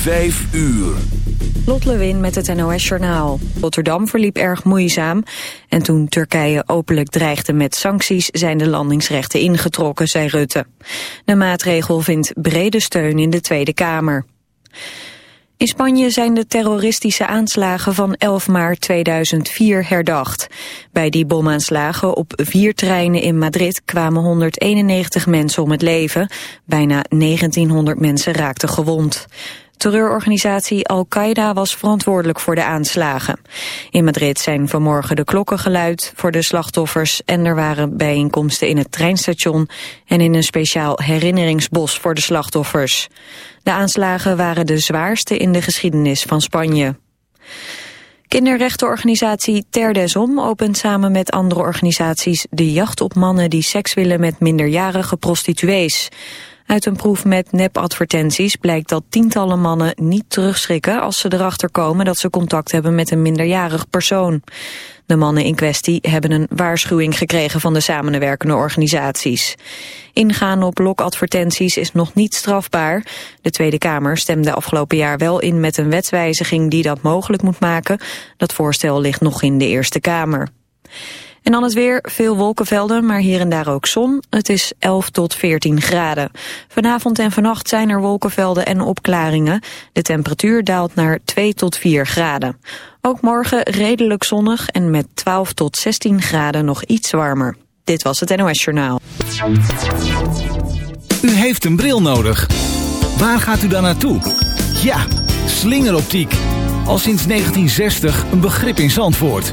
Vijf uur. Lot Lewin met het NOS Journaal. Rotterdam verliep erg moeizaam. En toen Turkije openlijk dreigde met sancties... zijn de landingsrechten ingetrokken, zei Rutte. De maatregel vindt brede steun in de Tweede Kamer. In Spanje zijn de terroristische aanslagen van 11 maart 2004 herdacht. Bij die bomaanslagen op vier treinen in Madrid kwamen 191 mensen om het leven. Bijna 1900 mensen raakten gewond. Terreurorganisatie Al-Qaeda was verantwoordelijk voor de aanslagen. In Madrid zijn vanmorgen de klokken geluid voor de slachtoffers... en er waren bijeenkomsten in het treinstation... en in een speciaal herinneringsbos voor de slachtoffers. De aanslagen waren de zwaarste in de geschiedenis van Spanje. Kinderrechtenorganisatie Ter Desom opent samen met andere organisaties de jacht op mannen die seks willen met minderjarige prostituees. Uit een proef met nepadvertenties blijkt dat tientallen mannen niet terugschrikken als ze erachter komen dat ze contact hebben met een minderjarig persoon. De mannen in kwestie hebben een waarschuwing gekregen van de samenwerkende organisaties. Ingaan op lokadvertenties is nog niet strafbaar. De Tweede Kamer stemde afgelopen jaar wel in met een wetswijziging die dat mogelijk moet maken. Dat voorstel ligt nog in de Eerste Kamer. En dan het weer, veel wolkenvelden, maar hier en daar ook zon. Het is 11 tot 14 graden. Vanavond en vannacht zijn er wolkenvelden en opklaringen. De temperatuur daalt naar 2 tot 4 graden. Ook morgen redelijk zonnig en met 12 tot 16 graden nog iets warmer. Dit was het NOS Journaal. U heeft een bril nodig. Waar gaat u dan naartoe? Ja, slingeroptiek. Al sinds 1960 een begrip in Zandvoort.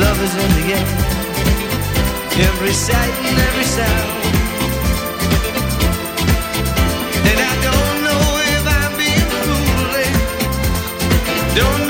love is in the air. Every sight and every sound. And I don't know if I'm being foolish. Don't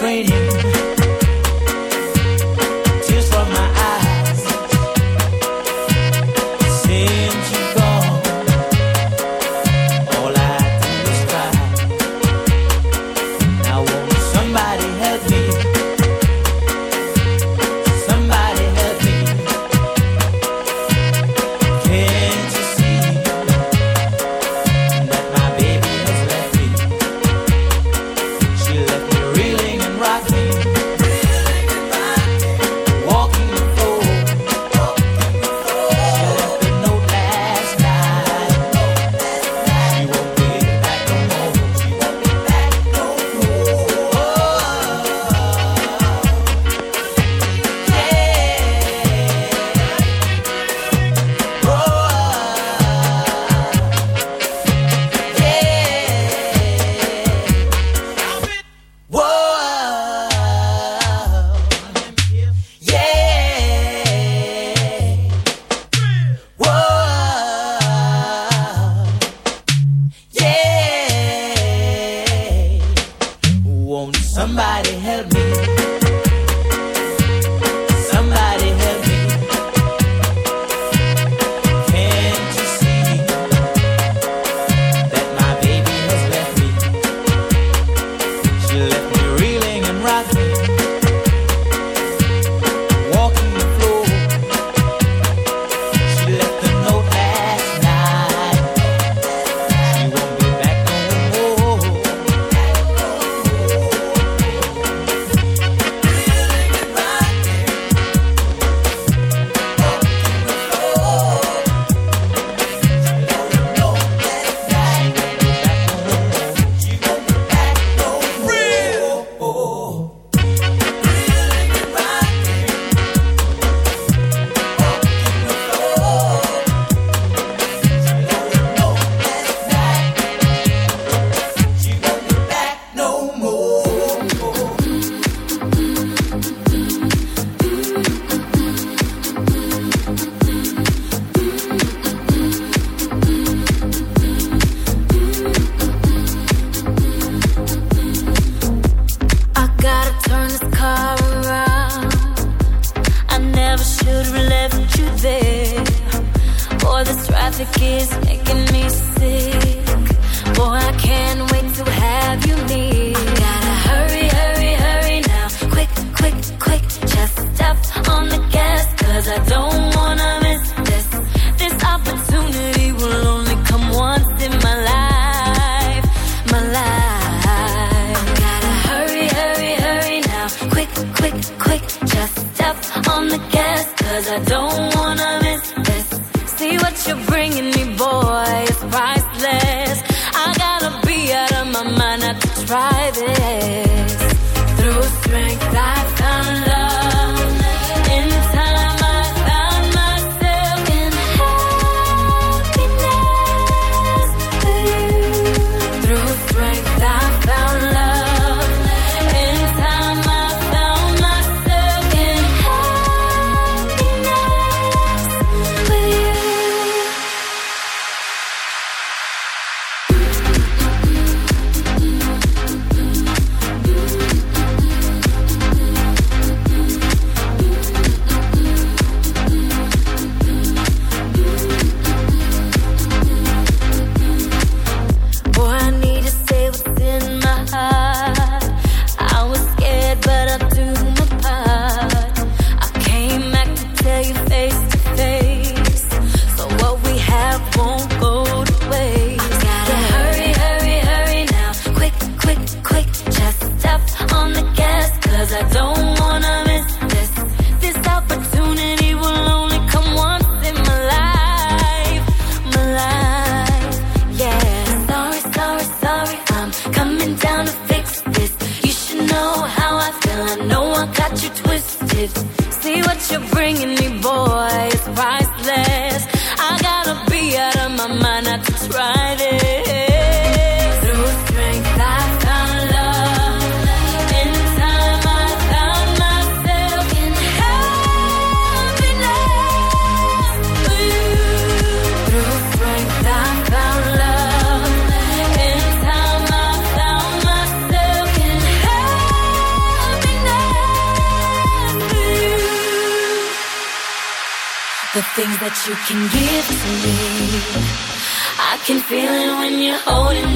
raining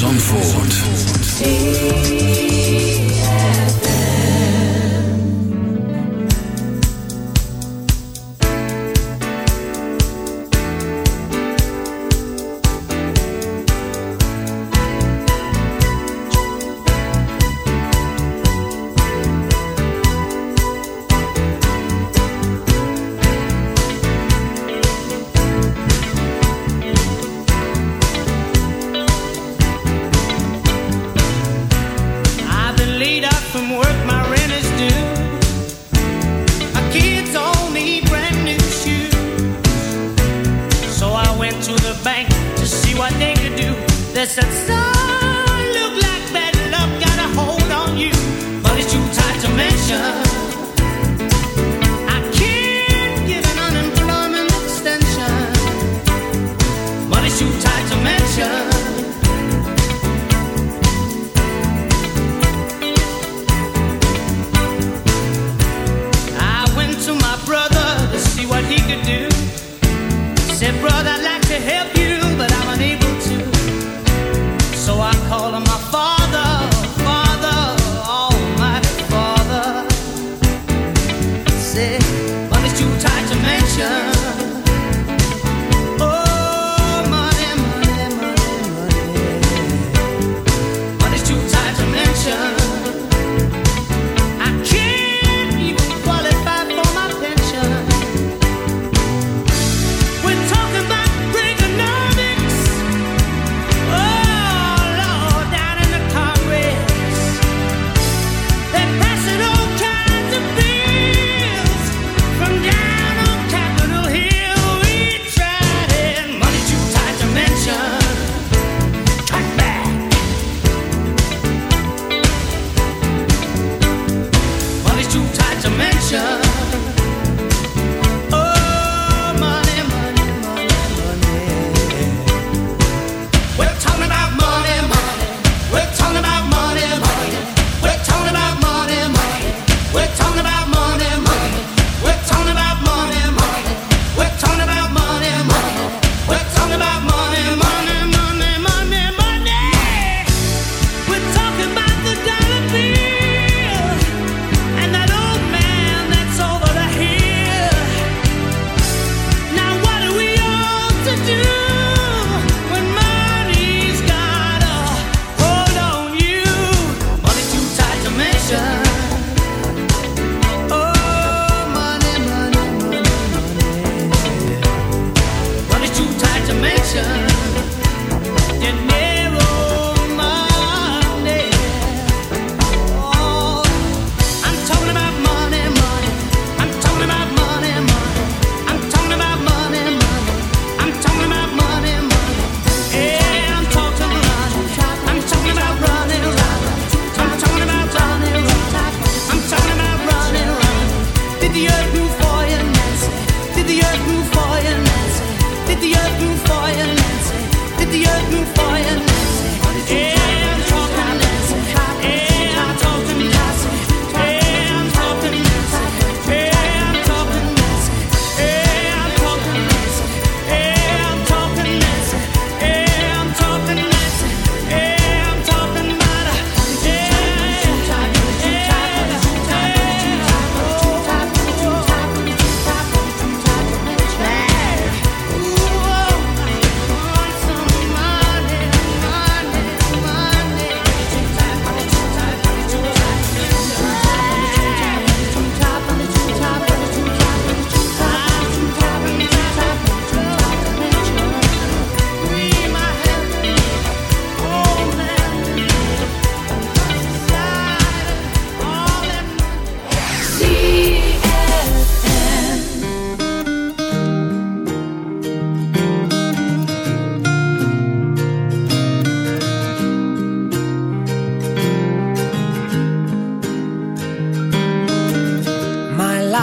Zandvoort.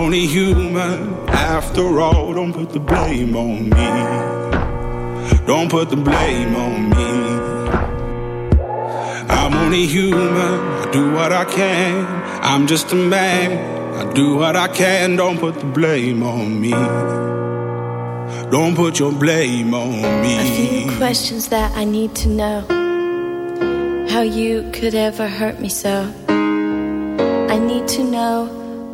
Only human after all. Don't put the blame on me. Don't put the blame on me. I'm only human. I do what I can. I'm just a man. I do what I can. Don't put the blame on me. Don't put your blame on me. A few questions that I need to know. How you could ever hurt me so. I need to know